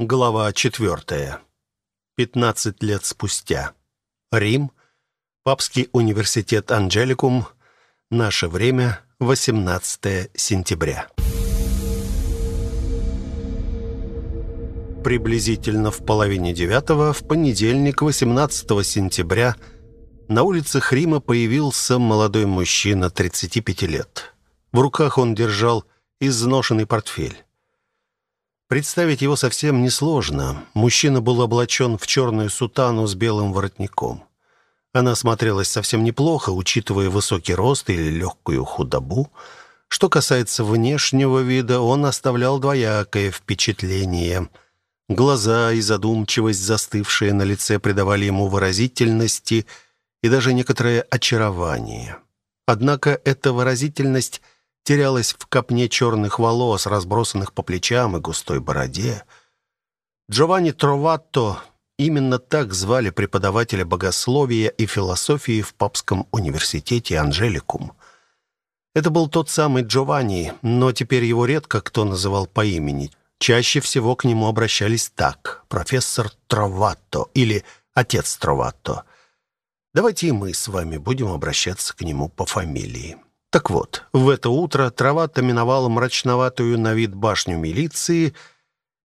Глава 4. 15 лет спустя. Рим. Папский университет Анджеликум. Наше время 18 сентября. Приблизительно в половине девятого, в понедельник, 18 сентября, на улицах Рима появился молодой мужчина 35 лет. В руках он держал изношенный портфель. Представить его совсем несложно. Мужчина был облачен в черную сутану с белым воротником. Она смотрелась совсем неплохо, учитывая высокий рост или легкую худобу. Что касается внешнего вида, он оставлял двоякое впечатление. Глаза и задумчивость, застывшие на лице, придавали ему выразительности и даже некоторое очарование. Однако эта выразительность терялась в копне черных волос, разбросанных по плечам и густой бороде. Джованни Троватто Именно так звали преподавателя богословия и философии в Папском университете Анжеликум. Это был тот самый Джованни, но теперь его редко кто называл по имени. Чаще всего к нему обращались так: профессор Троватто или отец Троватто. Давайте и мы с вами будем обращаться к нему по фамилии. Так вот, в это утро Троватто миновал мрачноватую на вид башню милиции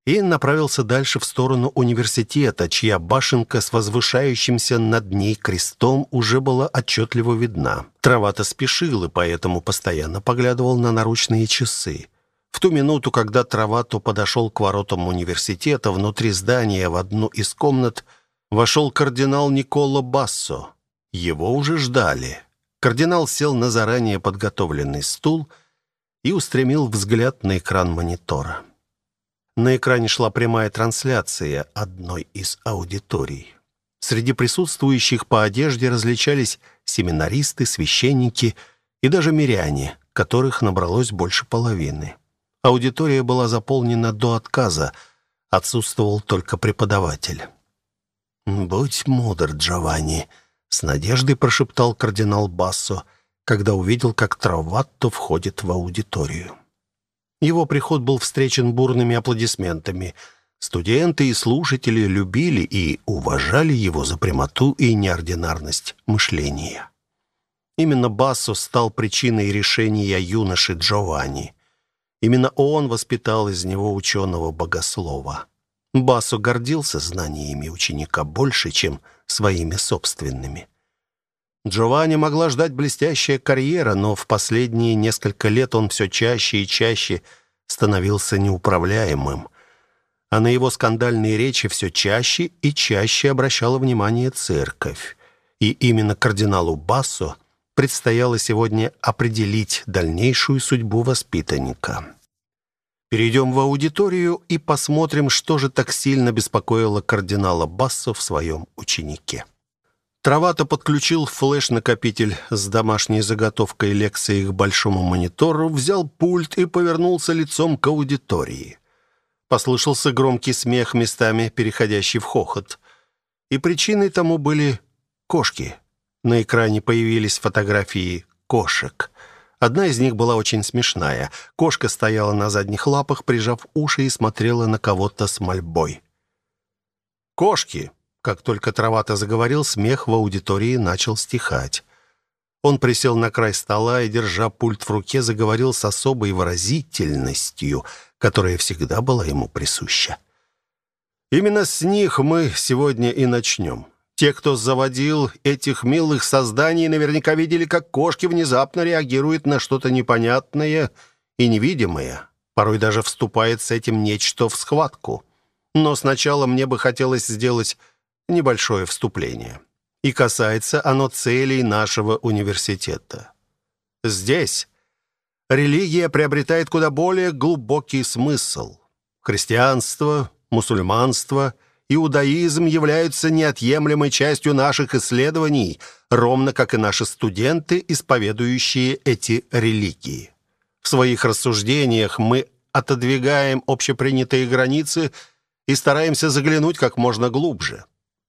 и направился дальше в сторону университета, чья башенка с возвышающимся над ней крестом уже была отчетливо видна. Травата спешил и поэтому постоянно поглядывал на наручные часы. В ту минуту, когда Травату подошел к воротам университета, внутри здания в одну из комнат вошел кардинал Николо Бассо. Его уже ждали. Кардинал сел на заранее подготовленный стул и устремил взгляд на экран монитора. На экране шла прямая трансляция одной из аудиторий. Среди присутствующих по одежде различались семинаристы, священники и даже миряне, которых набралось больше половины. Аудитория была заполнена до отказа, отсутствовал только преподаватель. «Будь мудр, Джованни», — с надеждой прошептал кардинал Бассо, когда увидел, как Траватто входит в аудиторию. Его приход был встречен бурными аплодисментами. Студенты и слушатели любили и уважали его за прямоту и неординарность мышления. Именно Бассо стал причиной решения юноши Джованни. Именно он воспитал из него ученого-богослова. Бассо гордился знаниями ученика больше, чем своими собственными. Джованни могла ждать блестящая карьера, но в последние несколько лет он все чаще и чаще становился неуправляемым. А на его скандальные речи все чаще и чаще обращала внимание церковь. И именно кардиналу Бассо предстояло сегодня определить дальнейшую судьбу воспитанника. Перейдем в аудиторию и посмотрим, что же так сильно беспокоило кардинала Бассо в своем ученике. Травато подключил флеш-накопитель с домашней заготовкой лекции к большому монитору, взял пульт и повернулся лицом к аудитории. Послышался громкий смех, местами переходящий в хохот. И причиной тому были кошки. На экране появились фотографии кошек. Одна из них была очень смешная. Кошка стояла на задних лапах, прижав уши и смотрела на кого-то с мольбой. «Кошки!» Как только Травата заговорил, смех в аудитории начал стихать. Он присел на край стола и, держа пульт в руке, заговорил с особой выразительностью, которая всегда была ему присуща. Именно с них мы сегодня и начнем. Те, кто заводил этих милых созданий, наверняка видели, как кошки внезапно реагируют на что-то непонятное и невидимое. Порой даже вступает с этим нечто в схватку. Но сначала мне бы хотелось сделать небольшое вступление. И касается оно целей нашего университета. Здесь религия приобретает куда более глубокий смысл. Христианство, мусульманство, иудаизм являются неотъемлемой частью наших исследований, ровно как и наши студенты, исповедующие эти религии. В своих рассуждениях мы отодвигаем общепринятые границы и стараемся заглянуть как можно глубже.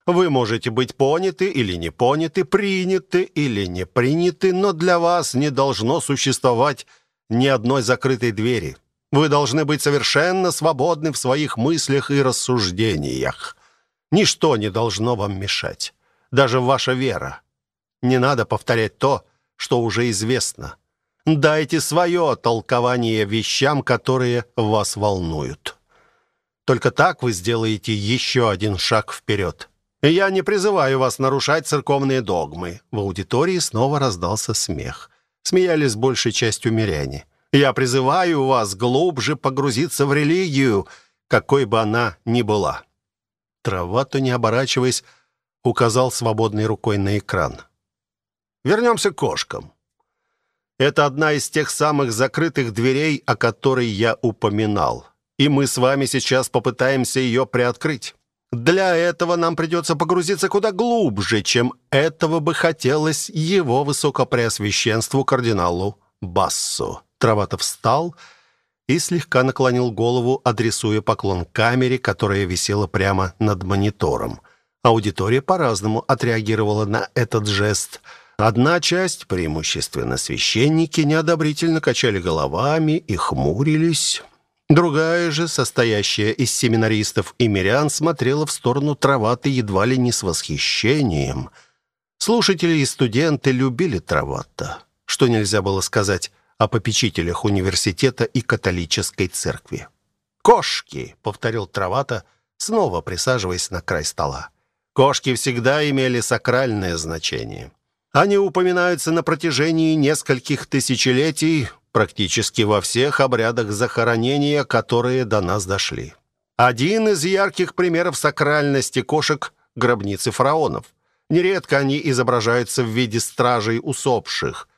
Вы можете быть поняты или не поняты, приняты или не приняты, но для вас не должно существовать ни одной закрытой двери. Вы должны быть совершенно свободны в своих мыслях и рассуждениях. Ничто не должно вам мешать, даже ваша вера. Не надо повторять то, что уже известно. Дайте свое толкование вещам, которые вас волнуют. Только так вы сделаете еще один шаг вперед. Я не призываю вас нарушать церковные догмы. В аудитории снова раздался смех. Смеялись большей частью миряне. Я призываю вас глубже погрузиться в религию, какой бы она ни была. Травато, не оборачиваясь, указал свободной рукой на экран. Вернемся к кошкам. Это одна из тех самых закрытых дверей, о которой я упоминал. И мы с вами сейчас попытаемся ее приоткрыть. Для этого нам придется погрузиться куда глубже, чем этого бы хотелось его высокопреосвященству кардиналу Бассу. Траватов встал и слегка наклонил голову, адресуя поклон камере, которая висела прямо над монитором. Аудитория по-разному отреагировала на этот жест – Одна часть, преимущественно священники, неодобрительно качали головами и хмурились. Другая же, состоящая из семинаристов и мирян, смотрела в сторону Траваты едва ли не с восхищением. Слушатели и студенты любили Травата, что нельзя было сказать о попечителях университета и католической церкви. «Кошки!» — повторил Травата, снова присаживаясь на край стола. «Кошки всегда имели сакральное значение». Они упоминаются на протяжении нескольких тысячелетий практически во всех обрядах захоронения, которые до нас дошли. Один из ярких примеров сакральности кошек – гробницы фараонов. Нередко они изображаются в виде стражей усопших.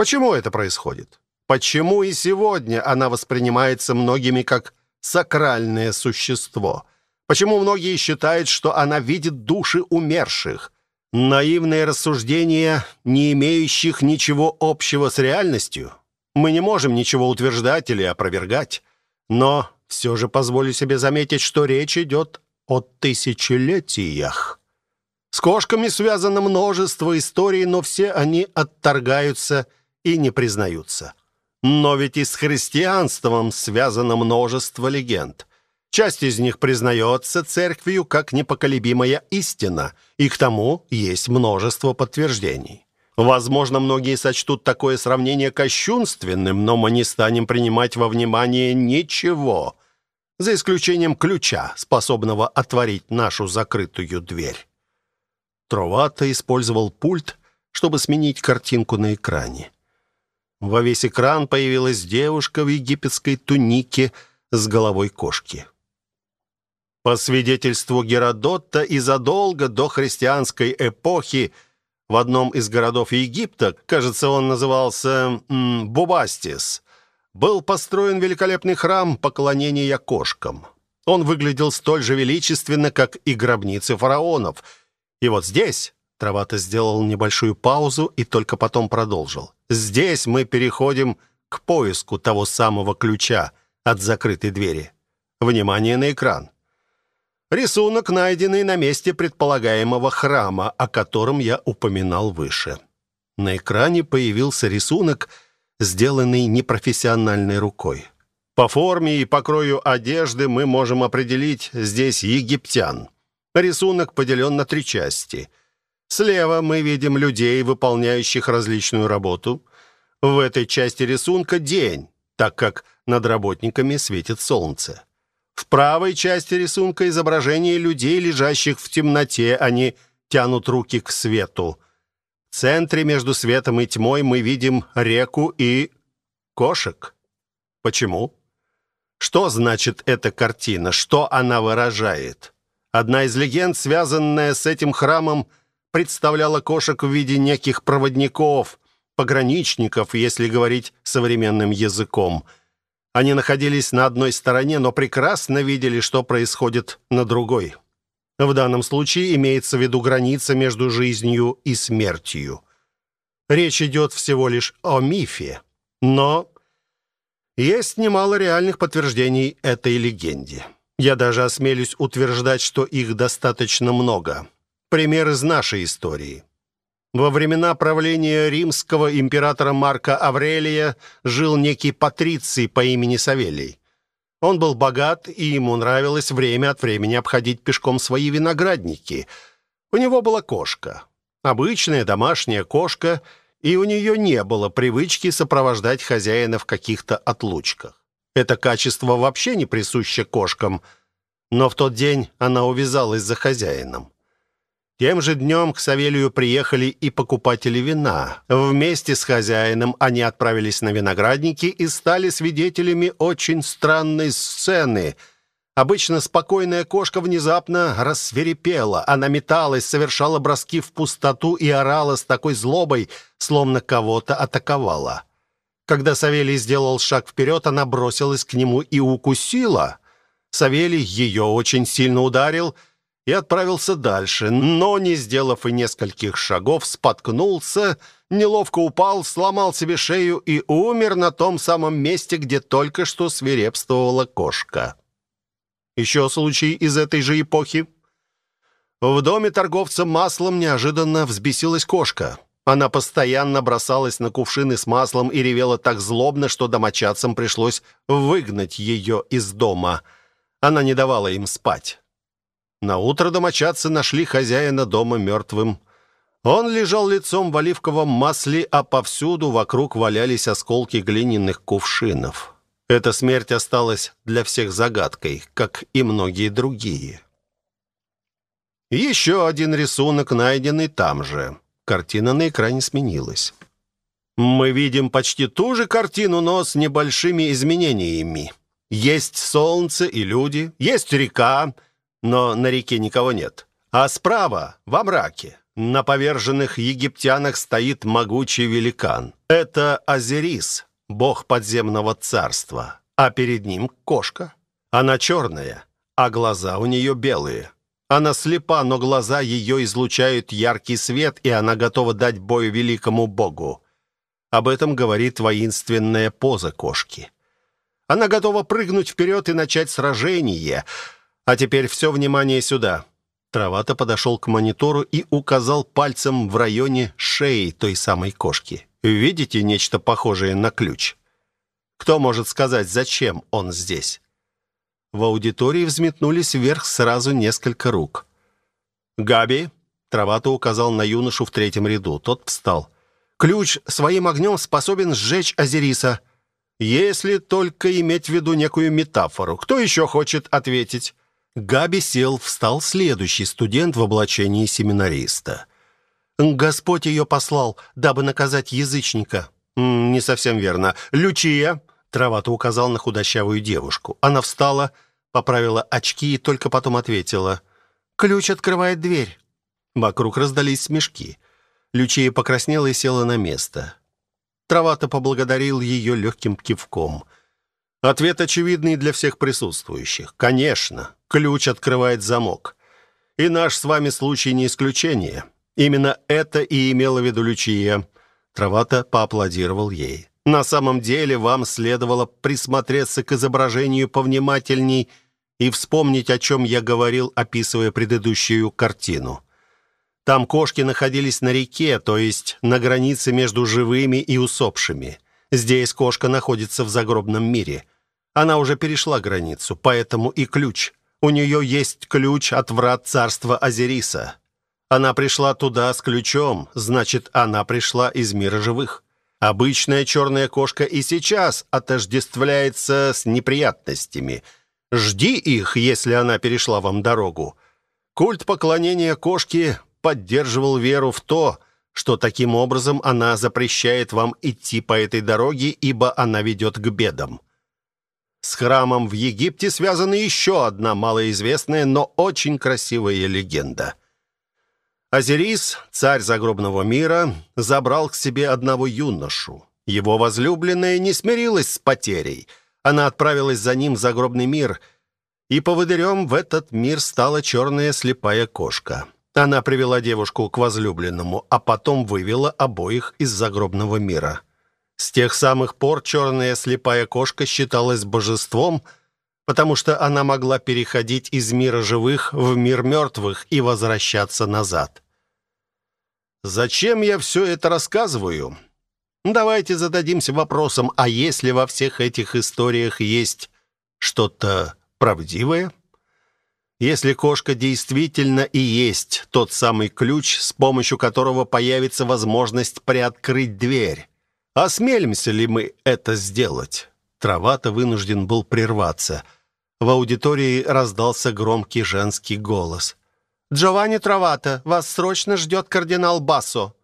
Почему это происходит? Почему и сегодня она воспринимается многими как сакральное существо? Почему многие считают, что она видит души умерших – Наивные рассуждения, не имеющих ничего общего с реальностью. Мы не можем ничего утверждать или опровергать, но все же позволю себе заметить, что речь идет о тысячелетиях. С кошками связано множество историй, но все они отторгаются и не признаются. Но ведь и с христианством связано множество легенд. Часть из них признается церковью как непоколебимая истина, и к тому есть множество подтверждений. Возможно, многие сочтут такое сравнение кощунственным, но мы не станем принимать во внимание ничего, за исключением ключа, способного отворить нашу закрытую дверь. Тровато использовал пульт, чтобы сменить картинку на экране. Во весь экран появилась девушка в египетской тунике с головой кошки. По свидетельству Геродота, и задолго до христианской эпохи в одном из городов Египта, кажется, он назывался м, Бубастис, был построен великолепный храм поклонения кошкам. Он выглядел столь же величественно, как и гробницы фараонов. И вот здесь Травата сделал небольшую паузу и только потом продолжил. Здесь мы переходим к поиску того самого ключа от закрытой двери. Внимание на экран. Рисунок, найденный на месте предполагаемого храма, о котором я упоминал выше. На экране появился рисунок, сделанный непрофессиональной рукой. По форме и покрою одежды мы можем определить здесь египтян. Рисунок поделен на три части. Слева мы видим людей, выполняющих различную работу. В этой части рисунка день, так как над работниками светит солнце. В правой части рисунка изображение людей, лежащих в темноте, они тянут руки к свету. В центре между светом и тьмой мы видим реку и кошек. Почему? Что значит эта картина? Что она выражает? Одна из легенд, связанная с этим храмом, представляла кошек в виде неких проводников, пограничников, если говорить современным языком – они находились на одной стороне, но прекрасно видели, что происходит на другой. В данном случае имеется в виду граница между жизнью и смертью. Речь идет всего лишь о мифе, но есть немало реальных подтверждений этой легенде. Я даже осмелюсь утверждать, что их достаточно много. Пример из нашей истории. Во времена правления римского императора Марка Аврелия жил некий патриций по имени Савелий. Он был богат, и ему нравилось время от времени обходить пешком свои виноградники. У него была кошка. Обычная домашняя кошка, и у нее не было привычки сопровождать хозяина в каких-то отлучках. Это качество вообще не присуще кошкам, но в тот день она увязалась за хозяином. Тем же днем к Савелию приехали и покупатели вина. Вместе с хозяином они отправились на виноградники и стали свидетелями очень странной сцены. Обычно спокойная кошка внезапно рассверепела. Она металась, совершала броски в пустоту и орала с такой злобой, словно кого-то атаковала. Когда Савелий сделал шаг вперед, она бросилась к нему и укусила. Савелий ее очень сильно ударил — и отправился дальше, но, не сделав и нескольких шагов, споткнулся, неловко упал, сломал себе шею и умер на том самом месте, где только что свирепствовала кошка. Еще случай из этой же эпохи. В доме торговца маслом неожиданно взбесилась кошка. Она постоянно бросалась на кувшины с маслом и ревела так злобно, что домочадцам пришлось выгнать ее из дома. Она не давала им спать. На утро домочадцы нашли хозяина дома мертвым. Он лежал лицом в оливковом масле, а повсюду вокруг валялись осколки глиняных кувшинов. Эта смерть осталась для всех загадкой, как и многие другие. Еще один рисунок, найденный там же. Картина на экране сменилась. Мы видим почти ту же картину, но с небольшими изменениями. Есть солнце и люди, есть река, но на реке никого нет. А справа, во мраке, на поверженных египтянах стоит могучий великан. Это Азерис, бог подземного царства, а перед ним кошка. Она черная, а глаза у нее белые. Она слепа, но глаза ее излучают яркий свет, и она готова дать бой великому богу. Об этом говорит воинственная поза кошки. Она готова прыгнуть вперед и начать сражение — а теперь все внимание сюда. Травата подошел к монитору и указал пальцем в районе шеи той самой кошки. Видите нечто похожее на ключ? Кто может сказать, зачем он здесь? В аудитории взметнулись вверх сразу несколько рук. «Габи!» — Травата указал на юношу в третьем ряду. Тот встал. «Ключ своим огнем способен сжечь Азериса. Если только иметь в виду некую метафору. Кто еще хочет ответить?» Габи сел, встал следующий студент в облачении семинариста. «Господь ее послал, дабы наказать язычника». «Не совсем верно. Лючия!» Травата указал на худощавую девушку. Она встала, поправила очки и только потом ответила. «Ключ открывает дверь». Вокруг раздались смешки. Лючия покраснела и села на место. Травата поблагодарил ее легким кивком. Ответ очевидный для всех присутствующих. «Конечно, ключ открывает замок. И наш с вами случай не исключение. Именно это и имела в виду Лючия. Травата поаплодировал ей. На самом деле вам следовало присмотреться к изображению повнимательней и вспомнить, о чем я говорил, описывая предыдущую картину. Там кошки находились на реке, то есть на границе между живыми и усопшими. Здесь кошка находится в загробном мире. Она уже перешла границу, поэтому и ключ. У нее есть ключ от врат царства Азериса. Она пришла туда с ключом, значит, она пришла из мира живых. Обычная черная кошка и сейчас отождествляется с неприятностями. Жди их, если она перешла вам дорогу. Культ поклонения кошки поддерживал веру в то, что таким образом она запрещает вам идти по этой дороге, ибо она ведет к бедам. С храмом в Египте связана еще одна малоизвестная, но очень красивая легенда. Азерис, царь загробного мира, забрал к себе одного юношу. Его возлюбленная не смирилась с потерей. Она отправилась за ним в загробный мир, и поводырем в этот мир стала черная слепая кошка. Она привела девушку к возлюбленному, а потом вывела обоих из загробного мира. С тех самых пор черная слепая кошка считалась божеством, потому что она могла переходить из мира живых в мир мертвых и возвращаться назад. Зачем я все это рассказываю? Давайте зададимся вопросом, а если во всех этих историях есть что-то правдивое? Если кошка действительно и есть тот самый ключ, с помощью которого появится возможность приоткрыть дверь, осмелимся ли мы это сделать? Травата вынужден был прерваться. В аудитории раздался громкий женский голос. «Джованни Травата, вас срочно ждет кардинал Бассо».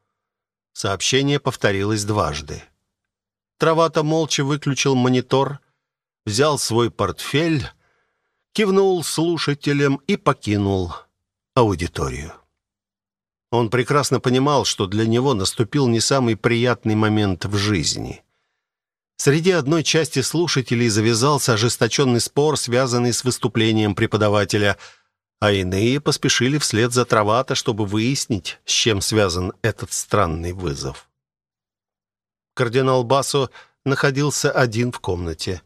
Сообщение повторилось дважды. Травата молча выключил монитор, взял свой портфель, кивнул слушателям и покинул аудиторию. Он прекрасно понимал, что для него наступил не самый приятный момент в жизни. Среди одной части слушателей завязался ожесточенный спор, связанный с выступлением преподавателя, а иные поспешили вслед за Травата, чтобы выяснить, с чем связан этот странный вызов. Кардинал Басо находился один в комнате.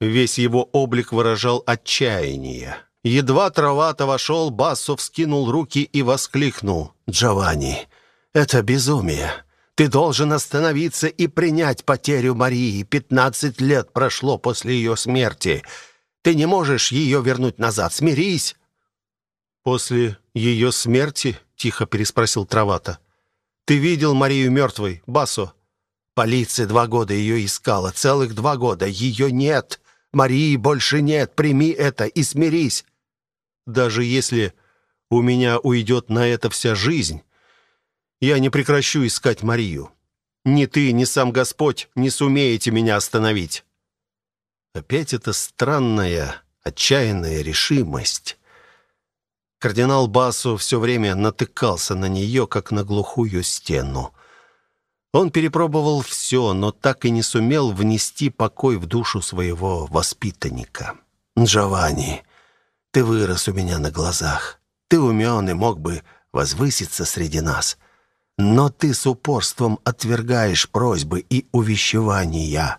Весь его облик выражал отчаяние. Едва Травата вошел, Басо вскинул руки и воскликнул. «Джованни, это безумие!» Ты должен остановиться и принять потерю Марии. Пятнадцать лет прошло после ее смерти. Ты не можешь ее вернуть назад. Смирись!» «После ее смерти?» — тихо переспросил Травата. «Ты видел Марию мертвой, Басо?» «Полиция два года ее искала. Целых два года. Ее нет. Марии больше нет. Прими это и смирись». «Даже если у меня уйдет на это вся жизнь, я не прекращу искать Марию. Ни ты, ни сам Господь не сумеете меня остановить. Опять эта странная, отчаянная решимость. Кардинал Басу все время натыкался на нее, как на глухую стену. Он перепробовал все, но так и не сумел внести покой в душу своего воспитанника. «Джованни, ты вырос у меня на глазах. Ты умен и мог бы возвыситься среди нас. Но ты с упорством отвергаешь просьбы и увещевания.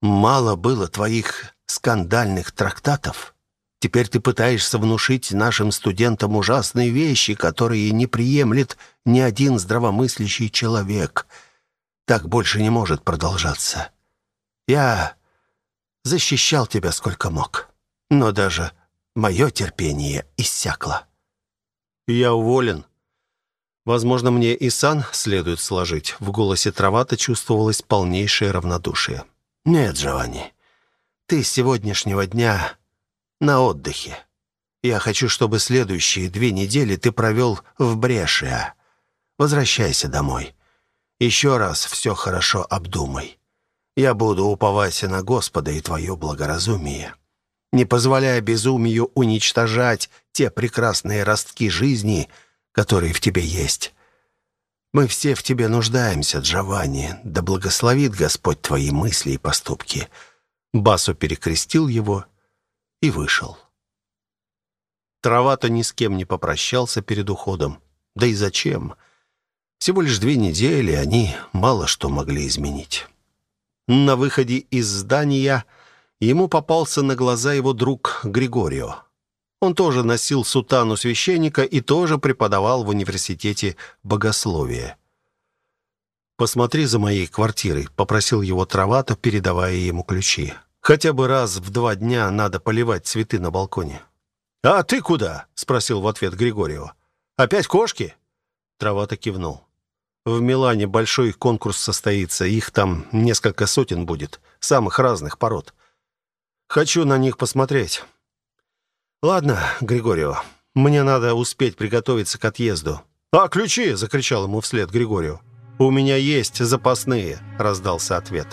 Мало было твоих скандальных трактатов. Теперь ты пытаешься внушить нашим студентам ужасные вещи, которые не приемлет ни один здравомыслящий человек. Так больше не может продолжаться. Я защищал тебя сколько мог, но даже мое терпение иссякло. Я уволен, Возможно, мне и сан следует сложить. В голосе Травата чувствовалось полнейшее равнодушие. Нет, Джованни. Ты с сегодняшнего дня на отдыхе. Я хочу, чтобы следующие две недели ты провел в Брешиа. Возвращайся домой. Еще раз все хорошо обдумай. Я буду уповать на Господа и твое благоразумие. Не позволяя безумию уничтожать те прекрасные ростки жизни, который в тебе есть. Мы все в тебе нуждаемся, Джованни. Да благословит Господь твои мысли и поступки». Басу перекрестил его и вышел. Травата ни с кем не попрощался перед уходом. Да и зачем? Всего лишь две недели они мало что могли изменить. На выходе из здания ему попался на глаза его друг Григорио. Он тоже носил сутану священника и тоже преподавал в университете богословие. «Посмотри за моей квартирой», — попросил его Травата, передавая ему ключи. «Хотя бы раз в два дня надо поливать цветы на балконе». «А ты куда?» — спросил в ответ Григорьева. «Опять кошки?» Травата кивнул. «В Милане большой конкурс состоится. Их там несколько сотен будет. Самых разных пород. Хочу на них посмотреть. «Ладно, Григорио, мне надо успеть приготовиться к отъезду». «А ключи?» — закричал ему вслед Григорию. «У меня есть запасные», — раздался ответ.